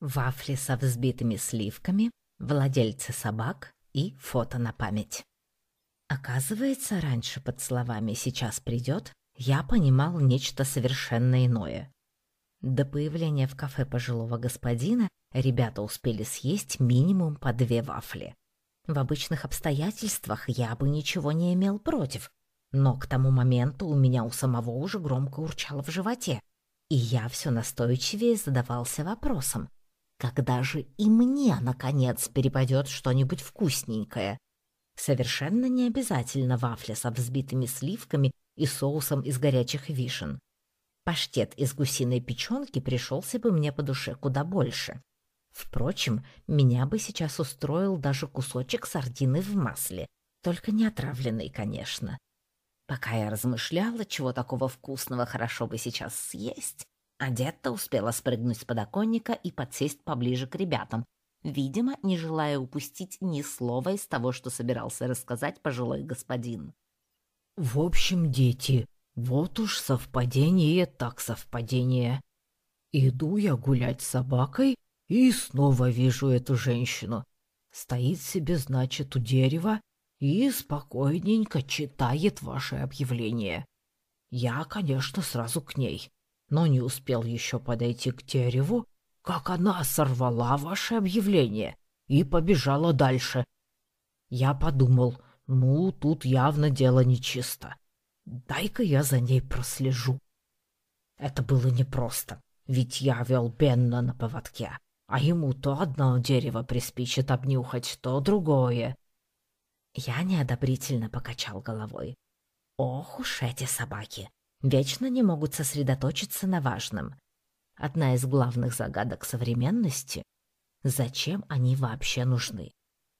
Вафли со взбитыми сливками, владельцы собак и фото на память. Оказывается, раньше под словами «сейчас придет» я понимал нечто совершенно иное. До появления в кафе пожилого господина ребята успели съесть минимум по две вафли. В обычных обстоятельствах я бы ничего не имел против, но к тому моменту у меня у самого уже громко урчало в животе, и я все настойчивее задавался вопросом, когда же и мне, наконец, перепадет что-нибудь вкусненькое? Совершенно не обязательно вафля со взбитыми сливками и соусом из горячих вишен. Паштет из гусиной печенки пришелся бы мне по душе куда больше. Впрочем, меня бы сейчас устроил даже кусочек сардины в масле, только не отравленный, конечно. Пока я размышляла, чего такого вкусного хорошо бы сейчас съесть, Адетта успела спрыгнуть с подоконника и подсесть поближе к ребятам, видимо, не желая упустить ни слова из того, что собирался рассказать пожилой господин. «В общем, дети, вот уж совпадение так совпадение. Иду я гулять с собакой и снова вижу эту женщину. Стоит себе, значит, у дерева и спокойненько читает ваше объявление. Я, конечно, сразу к ней но не успел еще подойти к дереву, как она сорвала ваше объявление и побежала дальше. Я подумал, ну, тут явно дело нечисто. Дай-ка я за ней прослежу. Это было непросто, ведь я вел Бенна на поводке, а ему то одно дерево приспичит обнюхать, то другое. Я неодобрительно покачал головой. Ох уж эти собаки! Вечно не могут сосредоточиться на важном. Одна из главных загадок современности — зачем они вообще нужны?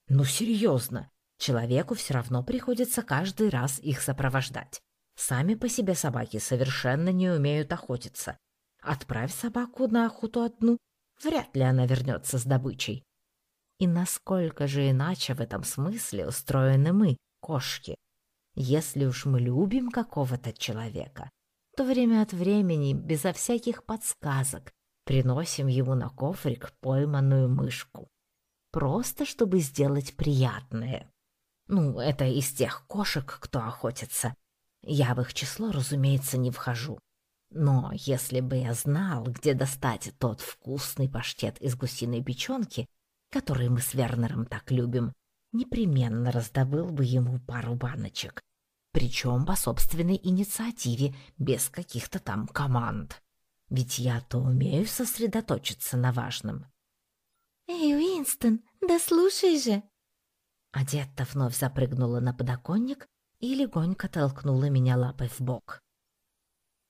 Ну, серьезно, человеку все равно приходится каждый раз их сопровождать. Сами по себе собаки совершенно не умеют охотиться. Отправь собаку на охоту одну, вряд ли она вернется с добычей. И насколько же иначе в этом смысле устроены мы, кошки? Если уж мы любим какого-то человека, то время от времени, безо всяких подсказок, приносим ему на коврик пойманную мышку. Просто чтобы сделать приятное. Ну, это из тех кошек, кто охотится. Я в их число, разумеется, не вхожу. Но если бы я знал, где достать тот вкусный паштет из гусиной печенки, который мы с Вернером так любим, непременно раздобыл бы ему пару баночек причем по собственной инициативе, без каких-то там команд. Ведь я-то умею сосредоточиться на важном. «Эй, Уинстон, да слушай же!» Адетта вновь запрыгнула на подоконник и легонько толкнула меня лапой в бок.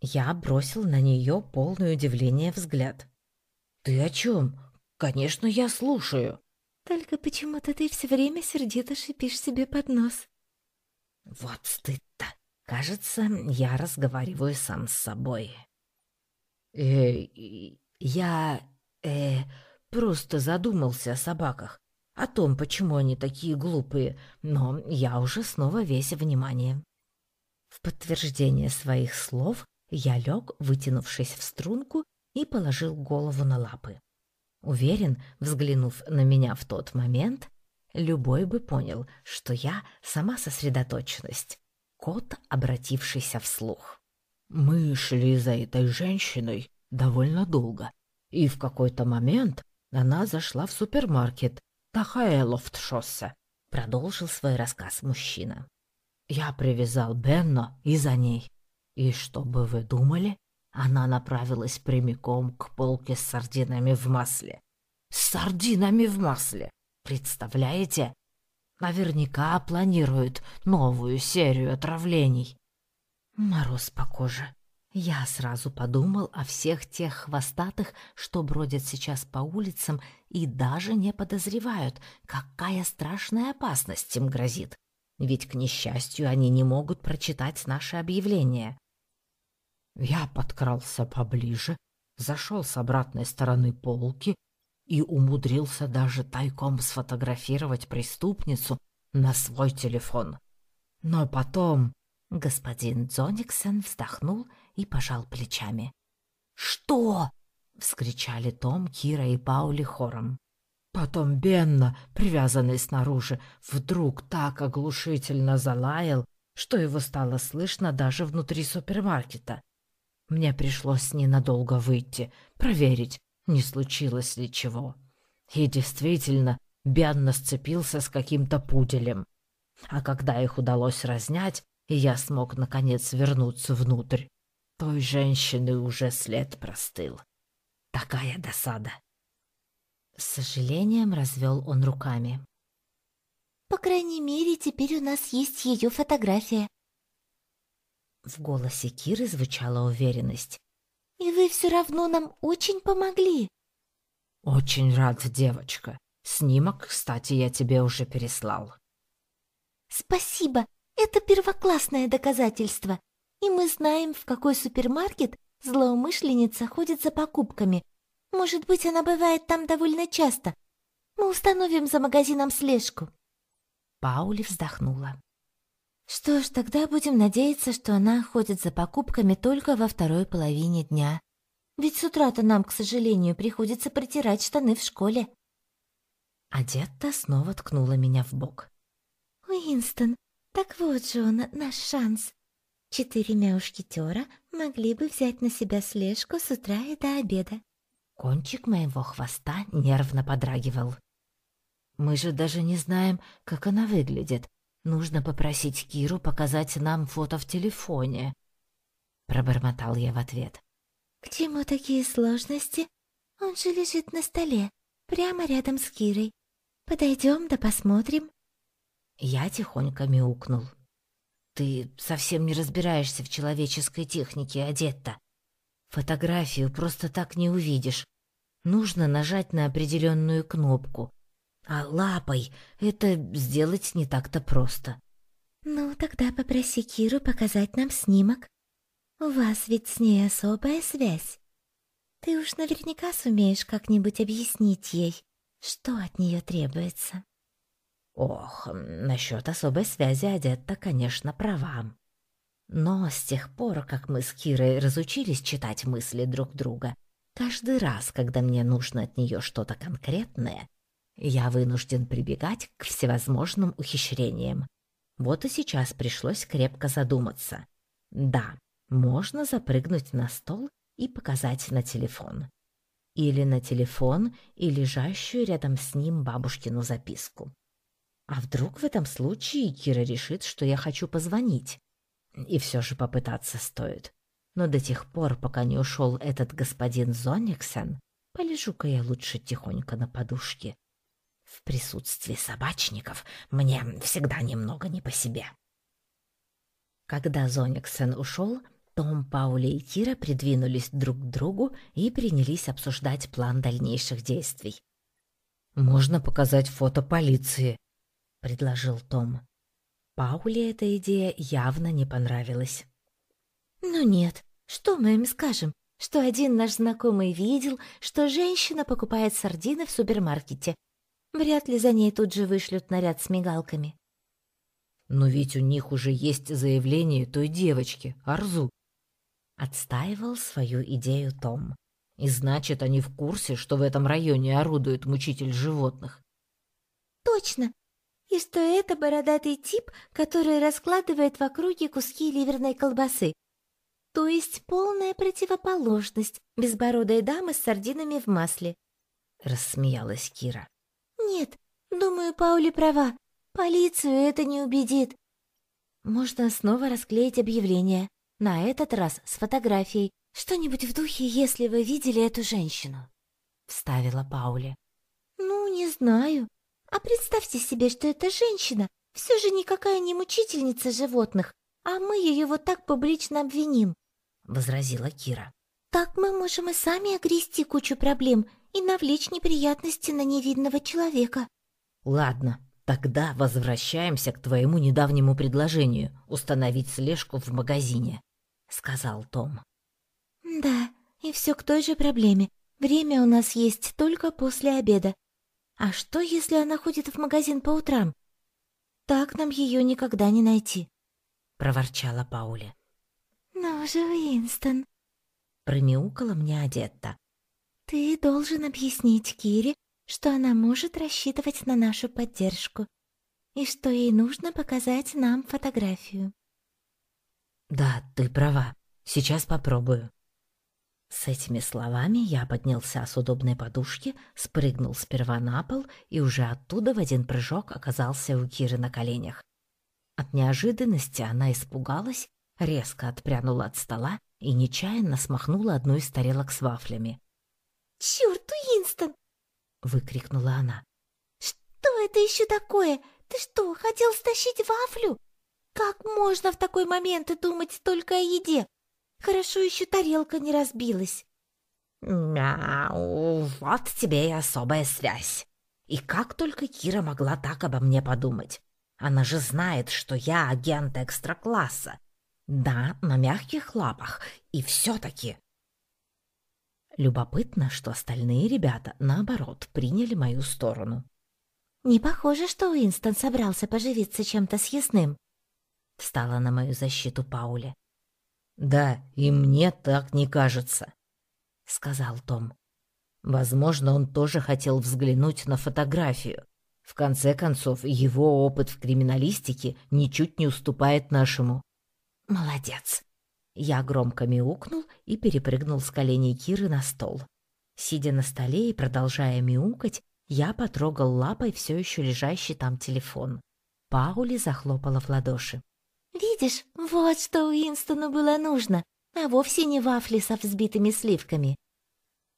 Я бросил на нее полное удивление взгляд. «Ты о чем? Конечно, я слушаю!» «Только почему-то ты все время сердито шипишь себе под нос», вот стыд-то. Кажется, я разговариваю сам с собой. Э, я э просто задумался о собаках, о том, почему они такие глупые, но я уже снова весь внимание. В подтверждение своих слов я лег, вытянувшись в струнку, и положил голову на лапы. Уверен, взглянув на меня в тот момент, Любой бы понял, что я сама сосредоточенность, кот, обратившийся вслух. Мы шли за этой женщиной довольно долго, и в какой-то момент она зашла в супермаркет Тахаэлофт-шоссе, продолжил свой рассказ мужчина. Я привязал Бенно и за ней. И что бы вы думали? Она направилась прямиком к полке с сардинами в масле. С сардинами в масле! Представляете? Наверняка планирует новую серию отравлений. Мороз по коже. Я сразу подумал о всех тех хвостатых, что бродят сейчас по улицам и даже не подозревают, какая страшная опасность им грозит. Ведь, к несчастью, они не могут прочитать наше объявление. Я подкрался поближе, зашел с обратной стороны полки и умудрился даже тайком сфотографировать преступницу на свой телефон. Но потом господин Дзониксон вздохнул и пожал плечами. «Что?» — вскричали Том, Кира и Паули хором. Потом Бенна, привязанный снаружи, вдруг так оглушительно залаял, что его стало слышно даже внутри супермаркета. Мне пришлось ненадолго выйти, проверить, не случилось ли чего. И действительно, Бенна сцепился с каким-то пуделем. А когда их удалось разнять, и я смог, наконец, вернуться внутрь, той женщины уже след простыл. Такая досада. С сожалением развел он руками. По крайней мере, теперь у нас есть ее фотография. В голосе Киры звучала уверенность. И вы все равно нам очень помогли. Очень рад, девочка. Снимок, кстати, я тебе уже переслал. Спасибо. Это первоклассное доказательство. И мы знаем, в какой супермаркет злоумышленница ходит за покупками, может быть, она бывает там довольно часто. Мы установим за магазином слежку. Паули вздохнула. Что ж, тогда будем надеяться, что она ходит за покупками только во второй половине дня. Ведь с утра-то нам, к сожалению, приходится протирать штаны в школе. Адетта снова ткнула меня в бок. Уинстон, так вот же он, наш шанс. Четыре мяушкетера могли бы взять на себя слежку с утра и до обеда. Кончик моего хвоста нервно подрагивал. Мы же даже не знаем, как она выглядит. Нужно попросить Киру показать нам фото в телефоне. Пробормотал я в ответ. К чему такие сложности? Он же лежит на столе, прямо рядом с Кирой. Подойдем да посмотрим. Я тихонько мяукнул. Ты совсем не разбираешься в человеческой технике, Адетта. Фотографию просто так не увидишь. Нужно нажать на определенную кнопку. А лапой это сделать не так-то просто. Ну, тогда попроси Киру показать нам снимок. У вас ведь с ней особая связь. Ты уж наверняка сумеешь как-нибудь объяснить ей, что от нее требуется. Ох, насчет особой связи Адетта, конечно, права. Но с тех пор, как мы с Кирой разучились читать мысли друг друга, каждый раз, когда мне нужно от нее что-то конкретное, я вынужден прибегать к всевозможным ухищрениям. Вот и сейчас пришлось крепко задуматься. Да, можно запрыгнуть на стол и показать на телефон. Или на телефон и лежащую рядом с ним бабушкину записку. А вдруг в этом случае Кира решит, что я хочу позвонить? И все же попытаться стоит. Но до тех пор, пока не ушел этот господин Зониксен, полежу-ка я лучше тихонько на подушке. В присутствии собачников мне всегда немного не по себе. Когда Зониксен ушел, том, Паули и Кира придвинулись друг к другу и принялись обсуждать план дальнейших действий. «Можно показать фото полиции», — предложил Том. Пауле эта идея явно не понравилась. «Ну нет, что мы им скажем? Что один наш знакомый видел, что женщина покупает сардины в супермаркете. Вряд ли за ней тут же вышлют наряд с мигалками». «Но ведь у них уже есть заявление той девочки, Арзу». Отстаивал свою идею Том. «И значит, они в курсе, что в этом районе орудует мучитель животных». «Точно! и что это бородатый тип, который раскладывает в округе куски ливерной колбасы. То есть полная противоположность безбородой дамы с сардинами в масле. Рассмеялась Кира. Нет, думаю, Паули права. Полицию это не убедит. Можно снова расклеить объявление. На этот раз с фотографией. Что-нибудь в духе, если вы видели эту женщину. Вставила Паули. Ну, не знаю. А представьте себе, что эта женщина все же никакая не мучительница животных, а мы ее вот так публично обвиним, — возразила Кира. Так мы можем и сами огрести кучу проблем и навлечь неприятности на невидного человека. Ладно, тогда возвращаемся к твоему недавнему предложению установить слежку в магазине, — сказал Том. Да, и все к той же проблеме. Время у нас есть только после обеда, а что, если она ходит в магазин по утрам? Так нам ее никогда не найти, проворчала Пауля. Ну же, Уинстон, промяукала мне Адетта. Ты должен объяснить Кире, что она может рассчитывать на нашу поддержку и что ей нужно показать нам фотографию. Да, ты права. Сейчас попробую. С этими словами я поднялся с удобной подушки, спрыгнул сперва на пол и уже оттуда в один прыжок оказался у Киры на коленях. От неожиданности она испугалась, резко отпрянула от стола и нечаянно смахнула одну из тарелок с вафлями. «Чёрт, Уинстон!» — выкрикнула она. «Что это еще такое? Ты что, хотел стащить вафлю? Как можно в такой момент думать только о еде? Хорошо еще тарелка не разбилась». «Мяу, вот тебе и особая связь. И как только Кира могла так обо мне подумать? Она же знает, что я агент экстра-класса. Да, на мягких лапах, и все-таки. Любопытно, что остальные ребята, наоборот, приняли мою сторону. «Не похоже, что Уинстон собрался поживиться чем-то съестным», — встала на мою защиту Паули. «Да, и мне так не кажется», — сказал Том. «Возможно, он тоже хотел взглянуть на фотографию. В конце концов, его опыт в криминалистике ничуть не уступает нашему. Молодец. Я громко мяукнул и перепрыгнул с коленей Киры на стол. Сидя на столе и продолжая мяукать, я потрогал лапой все еще лежащий там телефон. Паули захлопала в ладоши. «Видишь, вот что Уинстону было нужно, а вовсе не вафли со взбитыми сливками».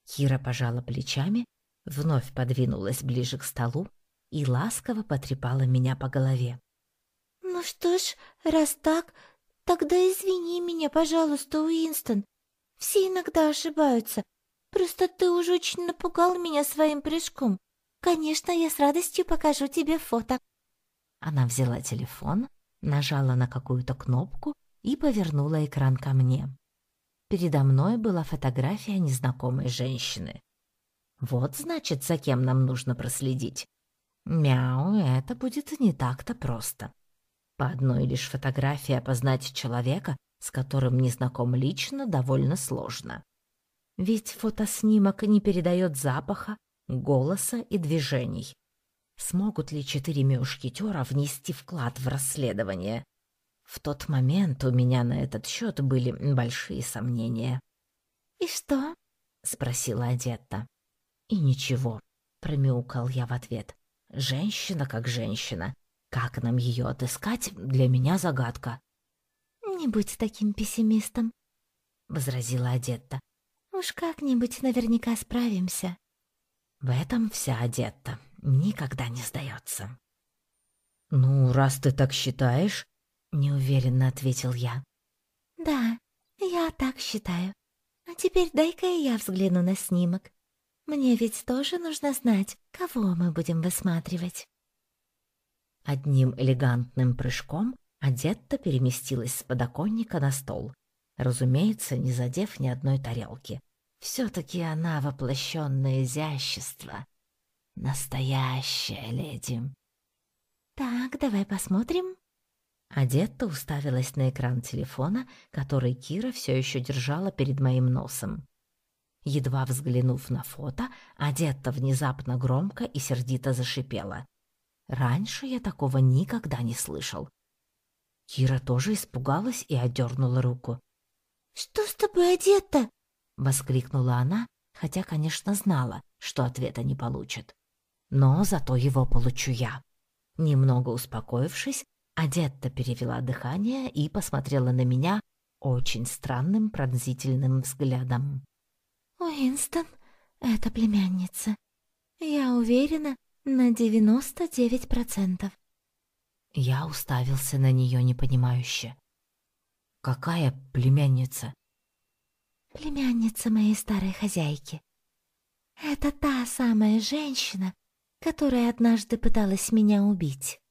Кира пожала плечами, вновь подвинулась ближе к столу и ласково потрепала меня по голове. «Ну что ж, раз так, тогда извини меня, пожалуйста, Уинстон. Все иногда ошибаются. Просто ты уже очень напугал меня своим прыжком. Конечно, я с радостью покажу тебе фото». Она взяла телефон, нажала на какую-то кнопку и повернула экран ко мне. Передо мной была фотография незнакомой женщины. Вот, значит, за кем нам нужно проследить. Мяу, это будет не так-то просто. По одной лишь фотографии опознать человека, с которым не знаком лично, довольно сложно. Ведь фотоснимок не передает запаха, голоса и движений. Смогут ли четыре мушкетера внести вклад в расследование? В тот момент у меня на этот счет были большие сомнения. «И что?» — спросила Адетта. «И ничего», — промяукал я в ответ. Женщина как женщина. Как нам ее отыскать, для меня загадка. «Не будь таким пессимистом», — возразила Адетта. «Уж как-нибудь наверняка справимся». В этом вся Адетта. Никогда не сдается. «Ну, раз ты так считаешь», — неуверенно ответил я. «Да, я так считаю. А теперь дай-ка я взгляну на снимок. Мне ведь тоже нужно знать, кого мы будем высматривать. Одним элегантным прыжком Адетта переместилась с подоконника на стол, разумеется, не задев ни одной тарелки. Все-таки она воплощенное изящество. Настоящая леди. «Так, давай посмотрим». Адетта уставилась на экран телефона, который Кира все еще держала перед моим носом. Едва взглянув на фото, Адетта внезапно громко и сердито зашипела. Раньше я такого никогда не слышал. Кира тоже испугалась и отдернула руку. «Что с тобой, Адетта?» — воскликнула она, хотя, конечно, знала, что ответа не получит. Но зато его получу я. Немного успокоившись, Адетта перевела дыхание и посмотрела на меня очень странным пронзительным взглядом. «Уинстон — это племянница. Я уверена на девяносто девять процентов». Я уставился на нее непонимающе. «Какая племянница?» «Племянница моей старой хозяйки. Это та самая женщина, которая однажды пыталась меня убить».